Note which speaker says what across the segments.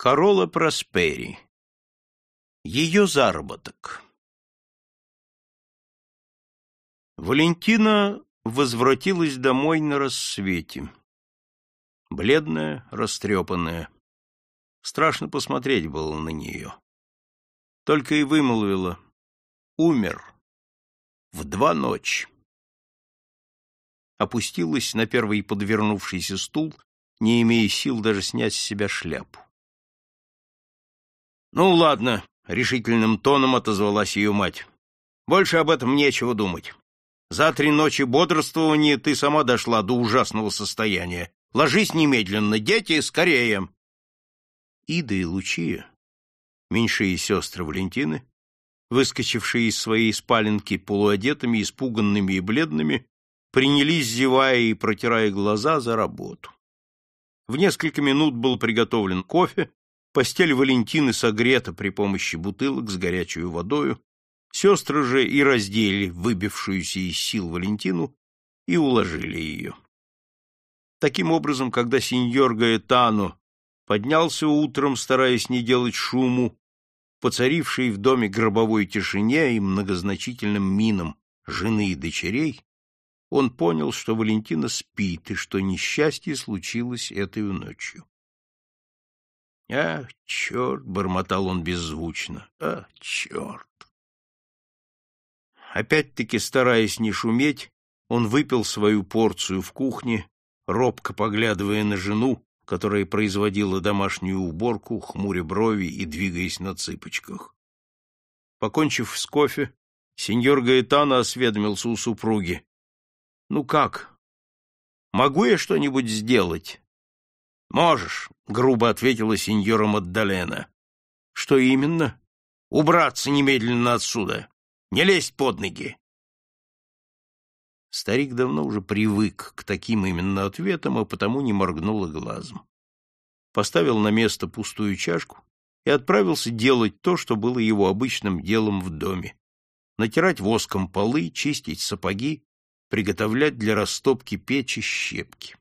Speaker 1: Корола Проспери. Ее заработок. Валентина возвратилась домой на рассвете. Бледная, растрепанная. Страшно посмотреть было на нее. Только и вымолвила «Умер. В два ночи». Опустилась на первый подвернувшийся стул, не имея сил даже снять с себя шляпу. «Ну, ладно», — решительным тоном отозвалась ее мать. «Больше об этом нечего думать. За три ночи бодрствования ты сама дошла до ужасного состояния. Ложись немедленно, дети, скорее!» Ида и Лучия, меньшие сестры Валентины, выскочившие из своей спаленки полуодетыми, испуганными и бледными, принялись, зевая и протирая глаза, за работу. В несколько минут был приготовлен кофе, Постель Валентины согрета при помощи бутылок с горячей водою, сестры же и раздели выбившуюся из сил Валентину и уложили ее. Таким образом, когда сеньор Гаэтано поднялся утром, стараясь не делать шуму, поцарившей в доме гробовой тишине и многозначительным минам жены и дочерей, он понял, что Валентина спит и что несчастье случилось этой ночью. «А, черт!» — бормотал он беззвучно. «А, черт!» Опять-таки, стараясь не шуметь, он выпил свою порцию в кухне, робко поглядывая на жену, которая производила домашнюю уборку, хмуря брови и двигаясь на цыпочках. Покончив с кофе, сеньор Гаэтано осведомился у супруги. — Ну как? Могу я что-нибудь сделать? — Можешь, — грубо ответила сеньора Маддалена. — Что именно? — Убраться немедленно отсюда. Не лезть под ноги. Старик давно уже привык к таким именно ответам, а потому не моргнул и глазом. Поставил на место пустую чашку и отправился делать то, что было его обычным делом в доме. Натирать воском полы, чистить сапоги, приготовлять для растопки печи щепки.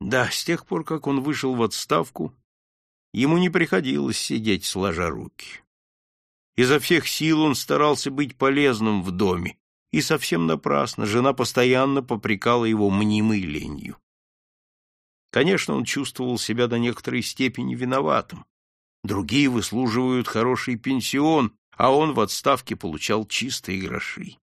Speaker 1: Да, с тех пор, как он вышел в отставку, ему не приходилось сидеть сложа руки. Изо всех сил он старался быть полезным в доме, и совсем напрасно жена постоянно попрекала его мнимой ленью. Конечно, он чувствовал себя до некоторой степени виноватым. Другие выслуживают хороший пенсион, а он в отставке получал чистые гроши.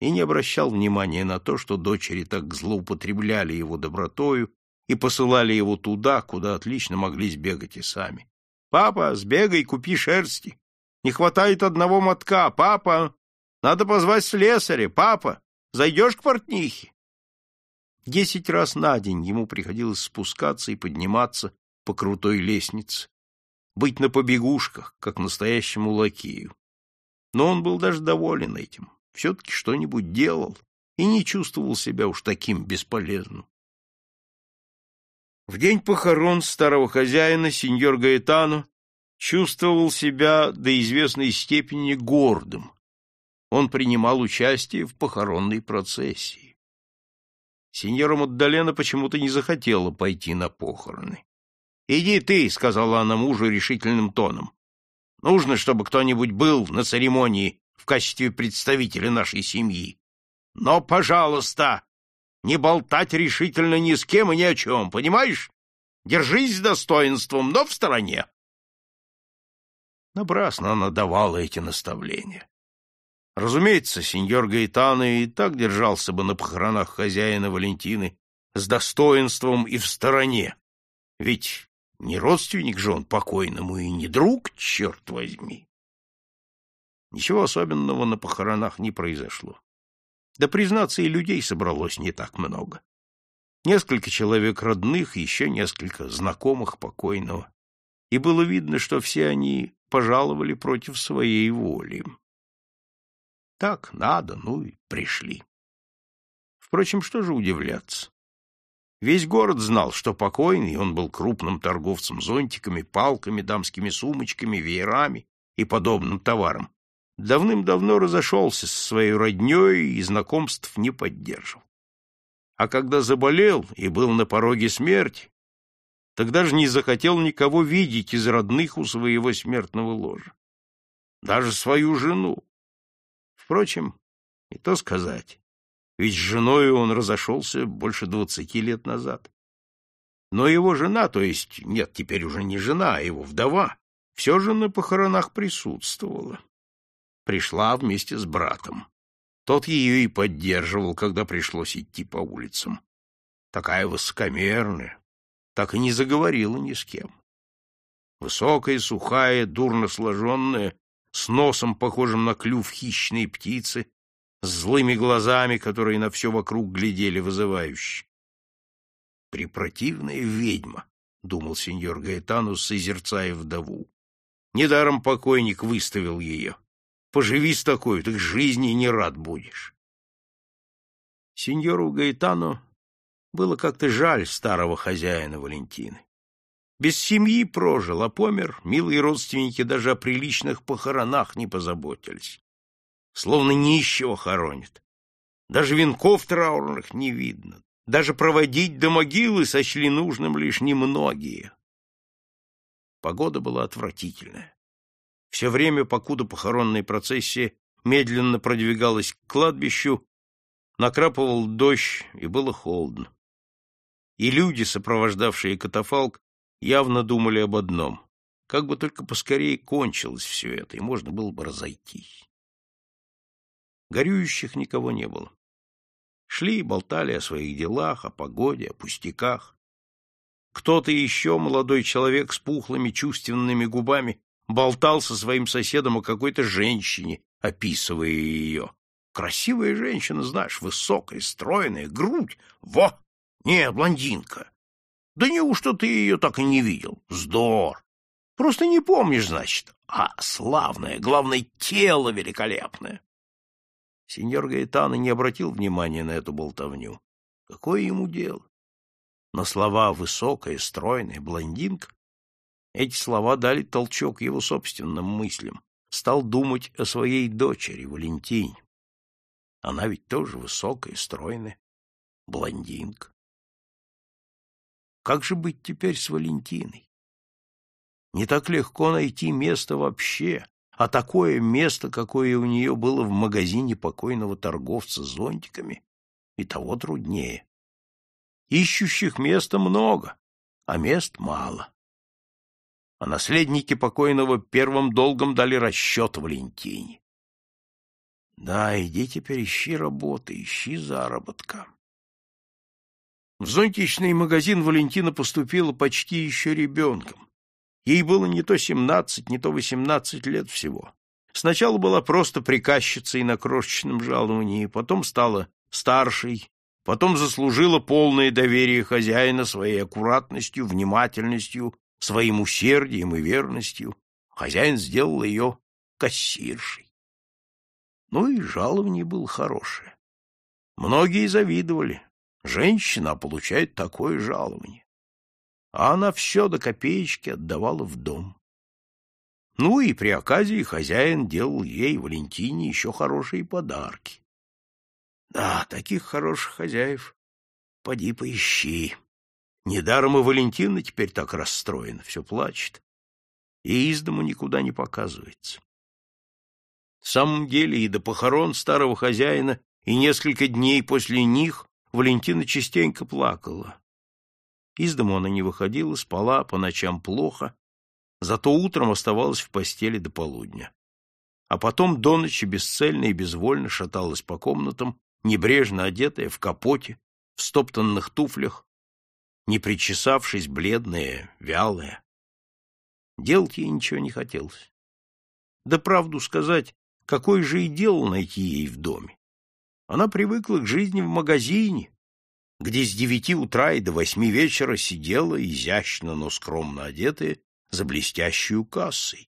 Speaker 1: И не обращал внимания на то, что дочери так злоупотребляли его добротою и посылали его туда, куда отлично могли сбегать и сами. «Папа, сбегай, купи шерсти! Не хватает одного мотка! Папа, надо позвать слесаря! Папа, зайдешь к портнихе?» Десять раз на день ему приходилось спускаться и подниматься по крутой лестнице, быть на побегушках, как настоящему лакею. Но он был даже доволен этим, все-таки что-нибудь делал и не чувствовал себя уж таким бесполезным. В день похорон старого хозяина сеньор Гаэтано чувствовал себя до известной степени гордым. Он принимал участие в похоронной процессии. Сеньора Маддалена почему-то не захотела пойти на похороны. — Иди ты, — сказала она мужу решительным тоном. — Нужно, чтобы кто-нибудь был на церемонии в качестве представителя нашей семьи. Но, пожалуйста, не болтать решительно ни с кем и ни о чем, понимаешь? Держись с достоинством, но в стороне. Напрасно она давала эти наставления. Разумеется, сеньор Гаэтано и так держался бы на похоронах хозяина Валентины с достоинством и в стороне. Ведь не родственник же он покойному и не друг, черт возьми. Ничего особенного на похоронах не произошло. Да, признаться, и людей собралось не так много. Несколько человек родных, еще несколько знакомых покойного. И было видно, что все они пожаловали против своей воли. Так, надо, ну и пришли. Впрочем, что же удивляться? Весь город знал, что покойный, он был крупным торговцем зонтиками, палками, дамскими сумочками, веерами и подобным товаром, давным-давно разошелся со своей родней и знакомств не поддерживал. А когда заболел и был на пороге смерти, тогда же не захотел никого видеть из родных у своего смертного ложа. Даже свою жену. Впрочем, и то сказать, ведь с женой он разошелся больше двадцати лет назад. Но его жена, то есть, нет, теперь уже не жена, а его вдова, все же на похоронах присутствовала. Пришла вместе с братом. Тот ее и поддерживал, когда пришлось идти по улицам. Такая высокомерная, так и не заговорила ни с кем. Высокая, сухая, дурно сложенная, с носом, похожим на клюв хищной птицы, с злыми глазами, которые на все вокруг глядели вызывающе. «Препротивная ведьма», — думал сеньор Гаэтану, созерцая вдову. Недаром покойник выставил ее. Поживи с такой, так жизни не рад будешь. Сеньору Гаэтану было как-то жаль старого хозяина Валентины. Без семьи прожил, а помер, милые родственники даже о приличных похоронах не позаботились. Словно нищего хоронят. Даже венков траурных не видно. Даже проводить до могилы сочли нужным лишь немногие. Погода была отвратительная. Все время, покуда похоронная процессия медленно продвигалась к кладбищу, накрапывал дождь, и было холодно. И люди, сопровождавшие катафалк, явно думали об одном — как бы только поскорее кончилось все это, и можно было бы разойтись. Горюющих никого не было. Шли и болтали о своих делах, о погоде, о пустяках. Кто-то еще, молодой человек с пухлыми чувственными губами, болтал со своим соседом о какой-то женщине, описывая ее. Красивая женщина, знаешь, высокая, стройная, грудь. Во! Не, блондинка. Да неужто ты ее так и не видел? Здор! Просто не помнишь, значит. А славное, главное, тело великолепное. Сеньор Гаэтано не обратил внимания на эту болтовню. Какое ему дело? На слова «высокая, стройная, блондинка» Эти слова дали толчок его собственным мыслям. Стал думать о своей дочери, Валентине. Она ведь тоже высокая, стройная, блондинка. Как же быть теперь с Валентиной? Не так легко найти место вообще, а такое место, какое у нее было в магазине покойного торговца зонтиками, и того труднее. Ищущих места много, а мест мало а наследники покойного первым долгом дали расчет Валентине. Да, иди теперь ищи работы, ищи заработка. В зонтичный магазин Валентина поступила почти еще ребенком. Ей было не то семнадцать, не то восемнадцать лет всего. Сначала была просто приказчицей на крошечном жаловании, потом стала старшей, потом заслужила полное доверие хозяина своей аккуратностью, внимательностью своим усердием и верностью хозяин сделал ее кассиршей. Ну и жалование было хорошее. Многие завидовали. Женщина получает такое жалование. А она все до копеечки отдавала в дом. Ну и при оказии хозяин делал ей, Валентине, еще хорошие подарки. Да, таких хороших хозяев поди поищи. Недаром и Валентина теперь так расстроена, все плачет. И из дому никуда не показывается. В самом деле и до похорон старого хозяина, и несколько дней после них Валентина частенько плакала. Из дому она не выходила, спала по ночам плохо, зато утром оставалась в постели до полудня. А потом до ночи бесцельно и безвольно шаталась по комнатам, небрежно одетая, в капоте, в стоптанных туфлях, не причесавшись, бледная, вялая. Делать ей ничего не хотелось. Да правду сказать, какой же и дело найти ей в доме? Она привыкла к жизни в магазине, где с девяти утра и до восьми вечера сидела, изящно, но скромно одетая, за блестящую кассой.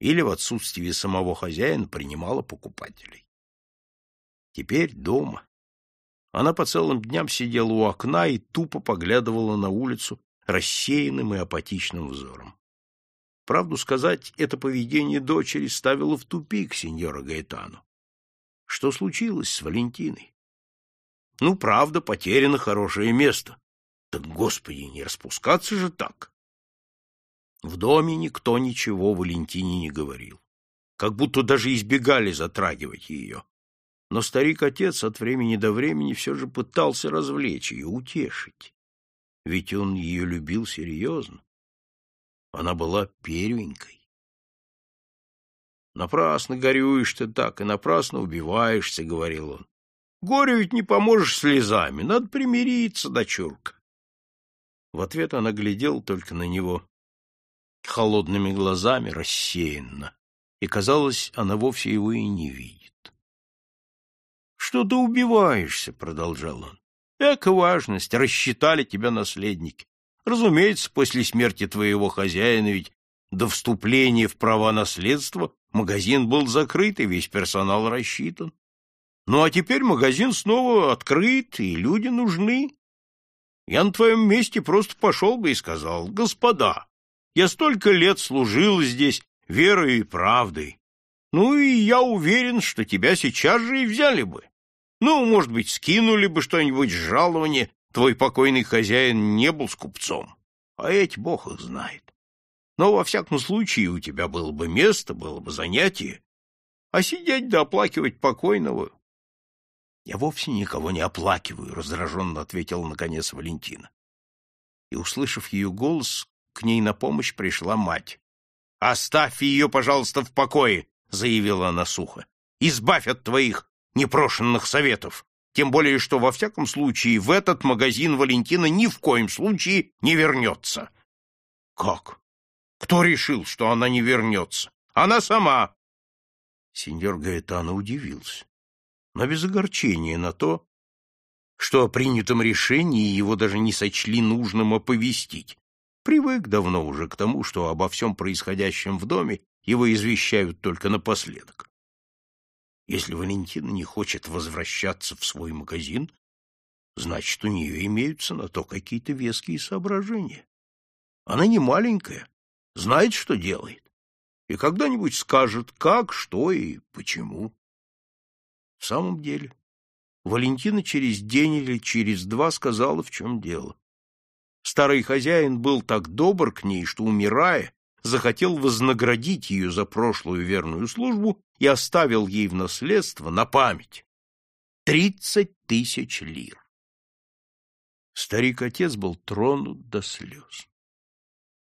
Speaker 1: Или в отсутствии самого хозяина принимала покупателей. Теперь дома, она по целым дням сидела у окна и тупо поглядывала на улицу рассеянным и апатичным взором. Правду сказать, это поведение дочери ставило в тупик сеньора Гаэтану. Что случилось с Валентиной? Ну, правда, потеряно хорошее место. Так, господи, не распускаться же так! В доме никто ничего Валентине не говорил, как будто даже избегали затрагивать ее. Но старик-отец от времени до времени все же пытался развлечь ее, утешить. Ведь он ее любил серьезно. Она была первенькой. «Напрасно горюешь ты так и напрасно убиваешься», — говорил он. «Горю ведь не поможешь слезами, надо примириться, дочурка». В ответ она глядела только на него холодными глазами, рассеянно, и, казалось, она вовсе его и не видит. «Что ты убиваешься?» — продолжал он. «Эка важность, рассчитали тебя наследники. Разумеется, после смерти твоего хозяина ведь до вступления в права наследства магазин был закрыт и весь персонал рассчитан. Ну а теперь магазин снова открыт, и люди нужны. Я на твоем месте просто пошел бы и сказал, господа, я столько лет служил здесь верой и правдой. Ну и я уверен, что тебя сейчас же и взяли бы. Ну, может быть, скинули бы что-нибудь с жалования, твой покойный хозяин не был скупцом. А эти бог их знает. Но во всяком случае у тебя было бы место, было бы занятие. А сидеть да оплакивать покойного... — Я вовсе никого не оплакиваю, — раздраженно ответила наконец Валентина. И, услышав ее голос, к ней на помощь пришла мать. — Оставь ее, пожалуйста, в покое, — заявила она сухо. — Избавь от твоих непрошенных советов. Тем более, что во всяком случае в этот магазин Валентина ни в коем случае не вернется. — Как? Кто решил, что она не вернется? Она сама. Сеньор Гаэтано удивился, но без огорчения на то, что о принятом решении его даже не сочли нужным оповестить. Привык давно уже к тому, что обо всем происходящем в доме его извещают только напоследок. Если Валентина не хочет возвращаться в свой магазин, значит, у нее имеются на то какие-то веские соображения. Она не маленькая, знает, что делает, и когда-нибудь скажет, как, что и почему. В самом деле, Валентина через день или через два сказала, в чем дело. Старый хозяин был так добр к ней, что, умирая, захотел вознаградить ее за прошлую верную службу и оставил ей в наследство на память тридцать тысяч лир. Старик-отец был тронут до слез.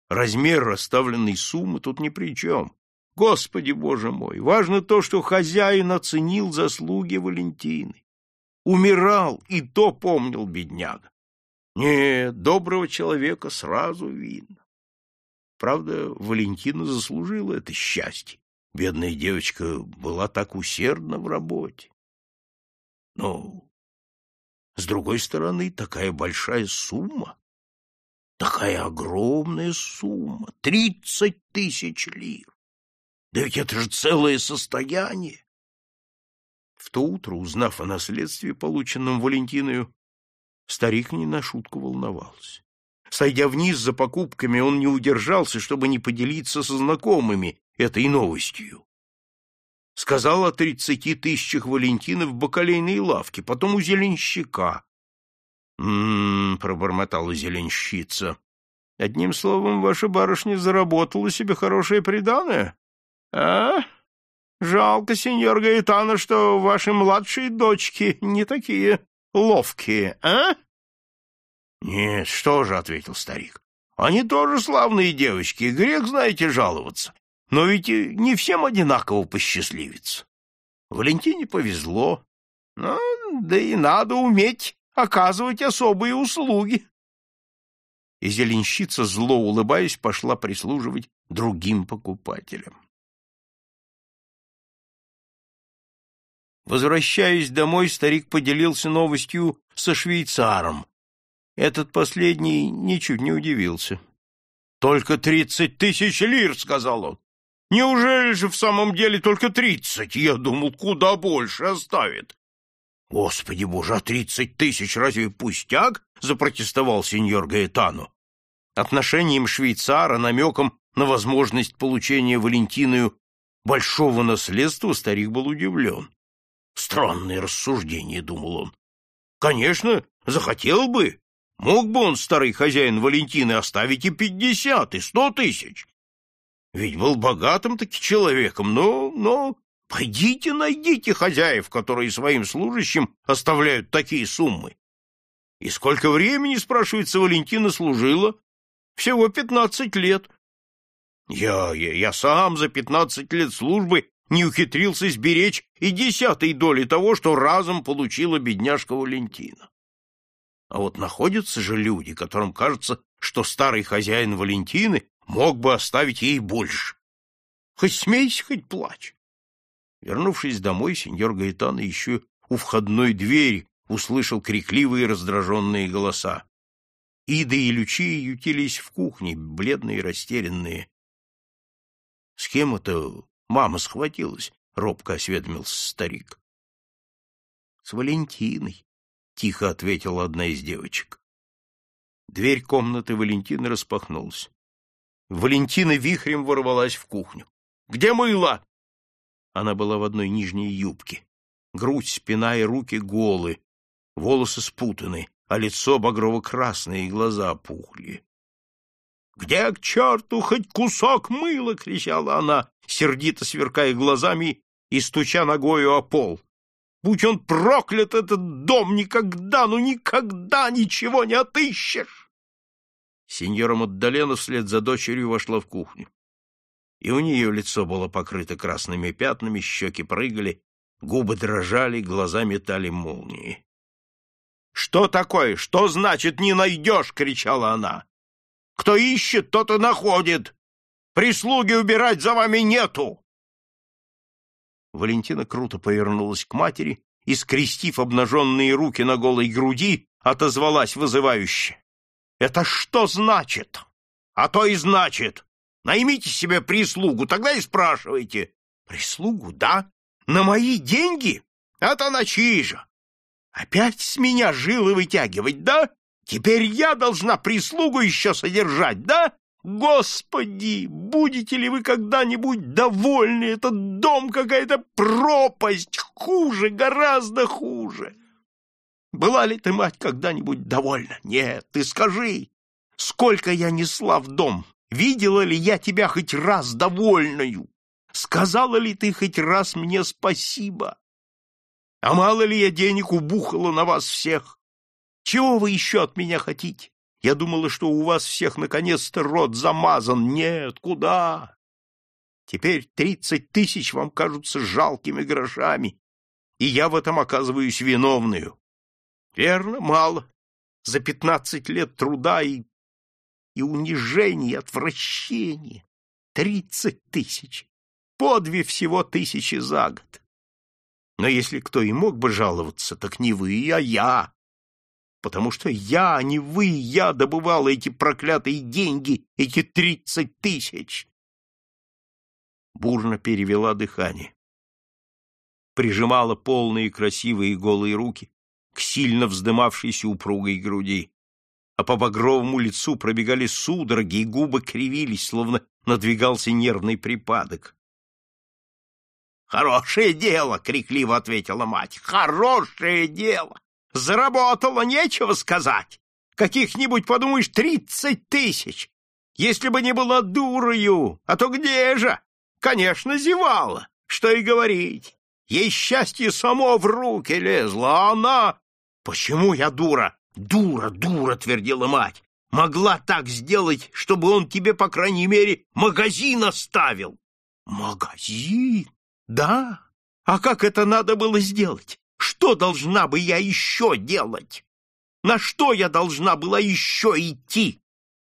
Speaker 1: Размер расставленной суммы тут ни при чем. Господи, боже мой, важно то, что хозяин оценил заслуги Валентины. Умирал, и то помнил бедняга. Нет, доброго человека сразу видно. Правда, Валентина заслужила это счастье. Бедная девочка была так усердна в работе. Но, с другой стороны, такая большая сумма Такая огромная сумма — тридцать тысяч лир. Да ведь это же целое состояние. В то утро, узнав о наследстве, полученном Валентиною, старик не на шутку волновался. Сойдя вниз за покупками, он не удержался, чтобы не поделиться со знакомыми этой новостью. Сказал о тридцати тысячах Валентины в бакалейной лавке, потом у зеленщика, «М-м-м», пробормотала зеленщица. «Одним словом, ваша барышня заработала себе хорошее приданое? А? Жалко, сеньор Гаэтано, что ваши младшие дочки не такие ловкие, а?» «Нет, что же», — ответил старик. «Они тоже славные девочки, грех, знаете, жаловаться. Но ведь не всем одинаково посчастливится. Валентине повезло. Ну, да и надо уметь оказывать особые услуги. И зеленщица, зло улыбаясь, пошла прислуживать другим покупателям. Возвращаясь домой, старик поделился новостью со швейцаром. Этот последний ничуть не удивился. — Только тридцать тысяч лир, — сказал он. — Неужели же в самом деле только тридцать? Я думал, куда больше оставит. Господи боже, а тридцать тысяч разве пустяк? запротестовал сеньор Гаэтану. Отношением швейцара, намеком на возможность получения Валентиною большого наследства старик был удивлен. Странное рассуждение, думал он. Конечно, захотел бы, Мог бы он, старый хозяин Валентины, оставить и пятьдесят, и сто тысяч. Ведь был богатым-таки человеком, но, но... Пойдите найдите хозяев, которые своим служащим оставляют такие суммы. И сколько времени, спрашивается, Валентина служила? Всего пятнадцать лет. Я, я, я сам за пятнадцать лет службы не ухитрился сберечь и десятой доли того, что разом получила бедняжка Валентина. А вот находятся же люди, которым кажется, что старый хозяин Валентины мог бы оставить ей больше. Хоть смейся, хоть плачь. Вернувшись домой, сеньор Гаэтано еще у входной двери услышал крикливые раздраженные голоса. Ида и Лючия ютились в кухне, бледные и растерянные. — С кем это мама схватилась? — робко осведомился старик. — С Валентиной, — тихо ответила одна из девочек. Дверь комнаты Валентины распахнулась. Валентина вихрем ворвалась в кухню. — Где мыло? Она была в одной нижней юбке. Грудь, спина и руки голы, волосы спутаны, а лицо багрово-красное и глаза опухли. — Где к черту хоть кусок мыла? — кричала она, сердито сверкая глазами и стуча ногою о пол. — Будь он проклят, этот дом, никогда, ну никогда ничего не отыщешь! Сеньора Маддалена вслед за дочерью вошла в кухню и у нее лицо было покрыто красными пятнами, щеки прыгали, губы дрожали, глаза метали молнии. — Что такое? Что значит «не найдешь?» — кричала она. — Кто ищет, тот и находит. Прислуги убирать за вами нету. Валентина круто повернулась к матери и, скрестив обнаженные руки на голой груди, отозвалась вызывающе. — Это что значит? А то и значит. Наймите себе прислугу, тогда и спрашивайте. Прислугу, да? На мои деньги? Это на чьи же? Опять с меня жилы вытягивать, да? Теперь я должна прислугу еще содержать, да? Господи, будете ли вы когда-нибудь довольны? Этот дом какая-то пропасть, хуже, гораздо хуже. Была ли ты, мать, когда-нибудь довольна? Нет, ты скажи, сколько я несла в дом, Видела ли я тебя хоть раз довольную? Сказала ли ты хоть раз мне спасибо? А мало ли я денег убухала на вас всех? Чего вы еще от меня хотите? Я думала, что у вас всех наконец-то рот замазан. Нет, куда? Теперь тридцать тысяч вам кажутся жалкими грошами, и я в этом оказываюсь виновную. Верно, мало. За пятнадцать лет труда и и унижение, и отвращение. Тридцать тысяч. По всего тысячи за год. Но если кто и мог бы жаловаться, так не вы, а я. Потому что я, а не вы, я добывала эти проклятые деньги, эти тридцать тысяч. Бурно перевела дыхание. Прижимала полные красивые голые руки к сильно вздымавшейся упругой груди а по багровому лицу пробегали судороги, и губы кривились, словно надвигался нервный припадок. «Хорошее дело!» — крикливо ответила мать. «Хорошее дело! Заработала, нечего сказать! Каких-нибудь, подумаешь, тридцать тысяч! Если бы не была дурою, а то где же? Конечно, зевала, что и говорить. Ей счастье само в руки лезло, а она... Почему я дура? Дура, дура, твердила мать. Могла так сделать, чтобы он тебе, по крайней мере, магазин оставил. Магазин? Да. А как это надо было сделать? Что должна бы я еще делать? На что я должна была еще идти?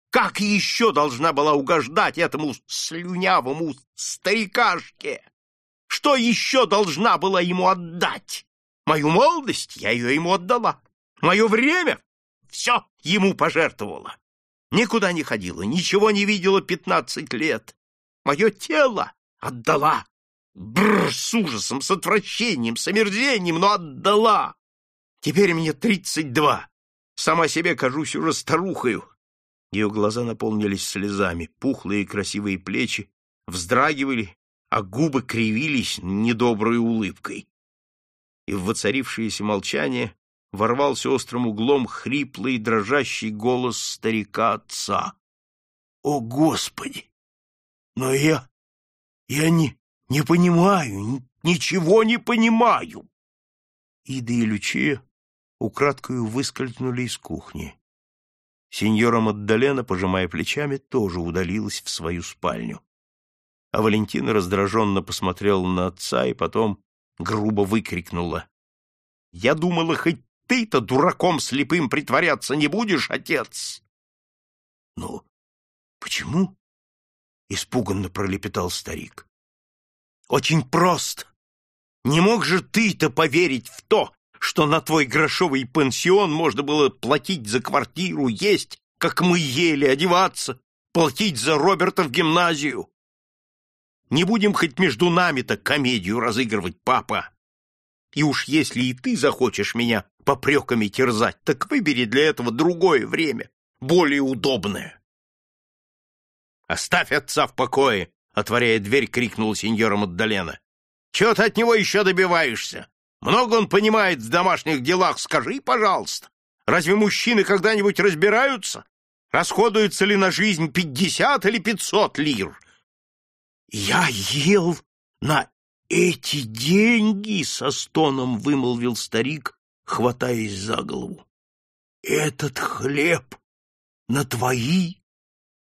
Speaker 1: Как еще должна была угождать этому слюнявому старикашке? Что еще должна была ему отдать? Мою молодость я ее ему отдала. Мое время все ему пожертвовала. Никуда не ходила, ничего не видела пятнадцать лет. Мое тело отдала. Бррр, с ужасом, с отвращением, с омерзением, но отдала. Теперь мне тридцать два. Сама себе кажусь уже старухою. Ее глаза наполнились слезами, пухлые красивые плечи вздрагивали, а губы кривились недоброй улыбкой. И в воцарившееся молчание ворвался острым углом хриплый дрожащий голос старика отца. — О, Господи! Но я... я не... не понимаю, ничего не понимаю! Ида и Лючия украдкою выскользнули из кухни. Сеньора Маддалена, пожимая плечами, тоже удалилась в свою спальню. А Валентина раздраженно посмотрела на отца и потом грубо выкрикнула. — Я думала, хоть ты-то дураком слепым притворяться не будешь, отец? — Ну, почему? — испуганно пролепетал старик. — Очень просто. Не мог же ты-то поверить в то, что на твой грошовый пансион можно было платить за квартиру, есть, как мы ели, одеваться, платить за Роберта в гимназию. Не будем хоть между нами-то комедию разыгрывать, папа. И уж если и ты захочешь меня попреками терзать, так выбери для этого другое время, более удобное. «Оставь отца в покое!» — отворяя дверь, крикнул сеньора Маддалена. «Чего ты от него еще добиваешься? Много он понимает в домашних делах, скажи, пожалуйста. Разве мужчины когда-нибудь разбираются? Расходуется ли на жизнь пятьдесят или пятьсот лир?» «Я ел на эти деньги!» — со стоном вымолвил старик, хватаясь за голову. «Этот хлеб на твои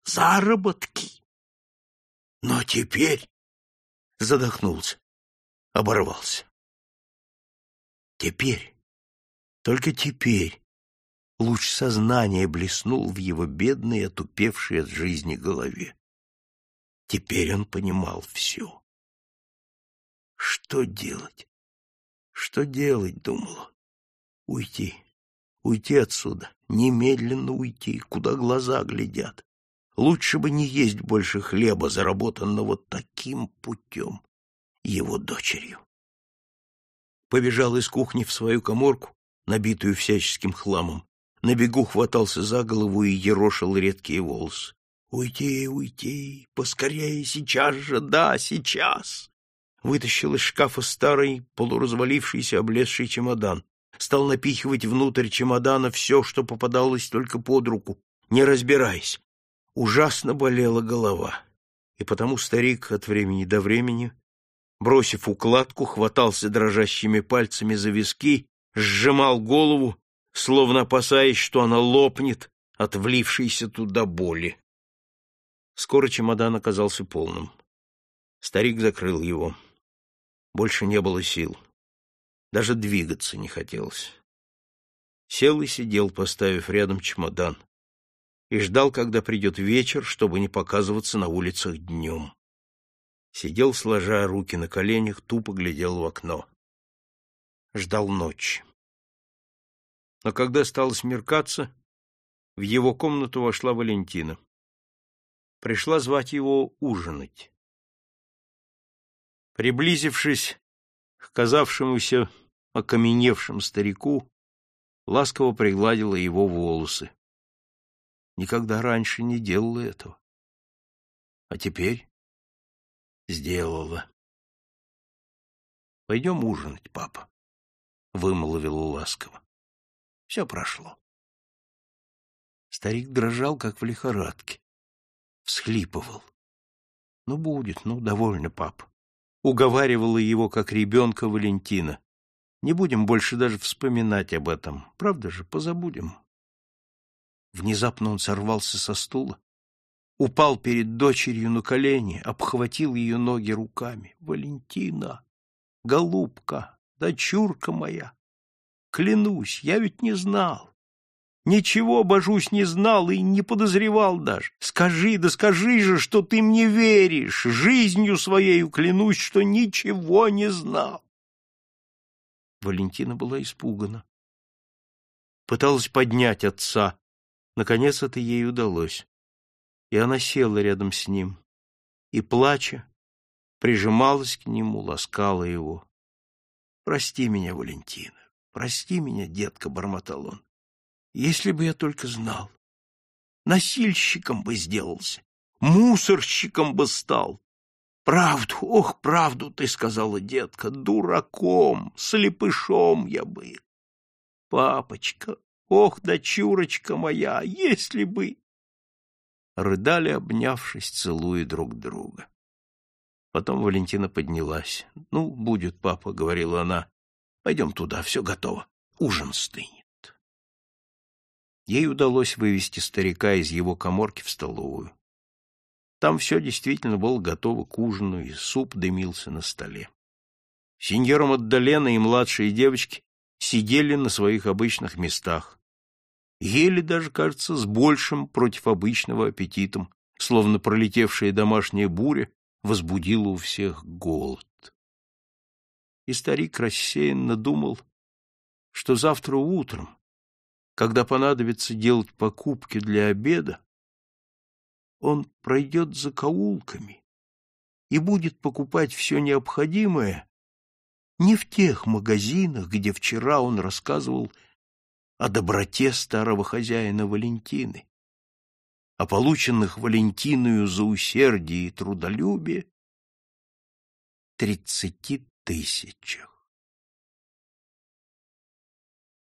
Speaker 1: заработки!» Но теперь задохнулся, оборвался. Теперь, только теперь, луч сознания блеснул в его бедной, отупевшей от жизни голове. Теперь он понимал все. Что делать? Что делать, думал он. Уйти, уйти отсюда, немедленно уйти, куда глаза глядят. Лучше бы не есть больше хлеба, заработанного таким путем его дочерью. Побежал из кухни в свою коморку, набитую всяческим хламом. На бегу хватался за голову и ерошил редкие волосы. «Уйти, уйти! Поскорее, сейчас же! Да, сейчас!» Вытащил из шкафа старый, полуразвалившийся, облезший чемодан. Стал напихивать внутрь чемодана все, что попадалось только под руку, не разбираясь. Ужасно болела голова, и потому старик от времени до времени, бросив укладку, хватался дрожащими пальцами за виски, сжимал голову, словно опасаясь, что она лопнет от влившейся туда боли. Скоро чемодан оказался полным. Старик закрыл его. Больше не было сил. Даже двигаться не хотелось. Сел и сидел, поставив рядом чемодан, и ждал, когда придет вечер, чтобы не показываться на улицах днем. Сидел, сложа руки на коленях, тупо глядел в окно. Ждал ночи. Но когда стало смеркаться, в его комнату вошла Валентина. Пришла звать его ужинать. Приблизившись к казавшемуся окаменевшим старику, ласково пригладила его волосы. Никогда раньше не делала этого. А теперь сделала. — Пойдем ужинать, папа, — вымолвила ласково. Все прошло. Старик дрожал, как в лихорадке. Всхлипывал. — Ну, будет, ну, довольно, папа уговаривала его, как ребенка Валентина. Не будем больше даже вспоминать об этом. Правда же, позабудем. Внезапно он сорвался со стула, упал перед дочерью на колени, обхватил ее ноги руками. «Валентина! Голубка! Дочурка моя! Клянусь, я ведь не знал! Ничего, божусь, не знал и не подозревал даже. Скажи, да скажи же, что ты мне веришь. Жизнью своей клянусь, что ничего не знал. Валентина была испугана. Пыталась поднять отца. Наконец это ей удалось. И она села рядом с ним. И, плача, прижималась к нему, ласкала его. «Прости меня, Валентина, прости меня, детка», — бормотал он. Если бы я только знал. Носильщиком бы сделался, мусорщиком бы стал. Правду, ох, правду ты сказала, детка, дураком, слепышом я был. Папочка, ох, дочурочка моя, если бы... Рыдали, обнявшись, целуя друг друга. Потом Валентина поднялась. — Ну, будет, папа, — говорила она. — Пойдем туда, все готово. Ужин стынет. Ей удалось вывести старика из его коморки в столовую. Там все действительно было готово к ужину, и суп дымился на столе. Синьора Маддалена и младшие девочки сидели на своих обычных местах. Ели даже, кажется, с большим против обычного аппетитом, словно пролетевшая домашняя буря возбудила у всех голод. И старик рассеянно думал, что завтра утром, когда понадобится делать покупки для обеда, он пройдет за каулками и будет покупать все необходимое не в тех магазинах, где вчера он рассказывал о доброте старого хозяина Валентины, о полученных Валентиною за усердие и трудолюбие тридцати тысячах.